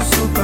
Sou...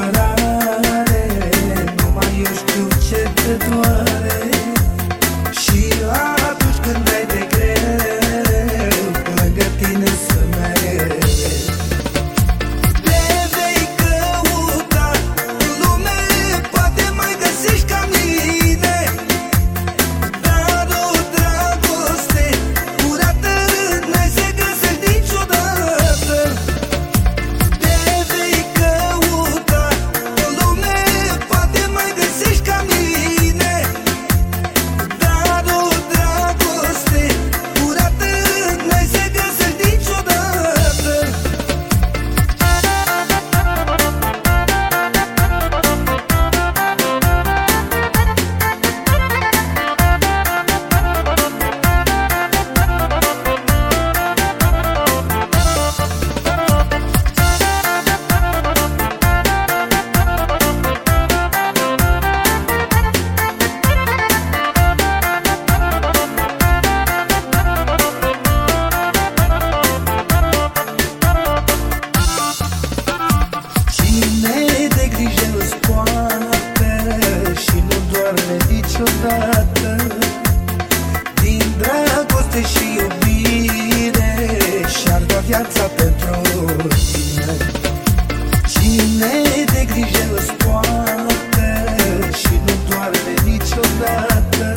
doarme niciodată. Din dragoste și iubire Și-ar da viața pentru tine. Cine de grijă îți poate Și nu doarme niciodată.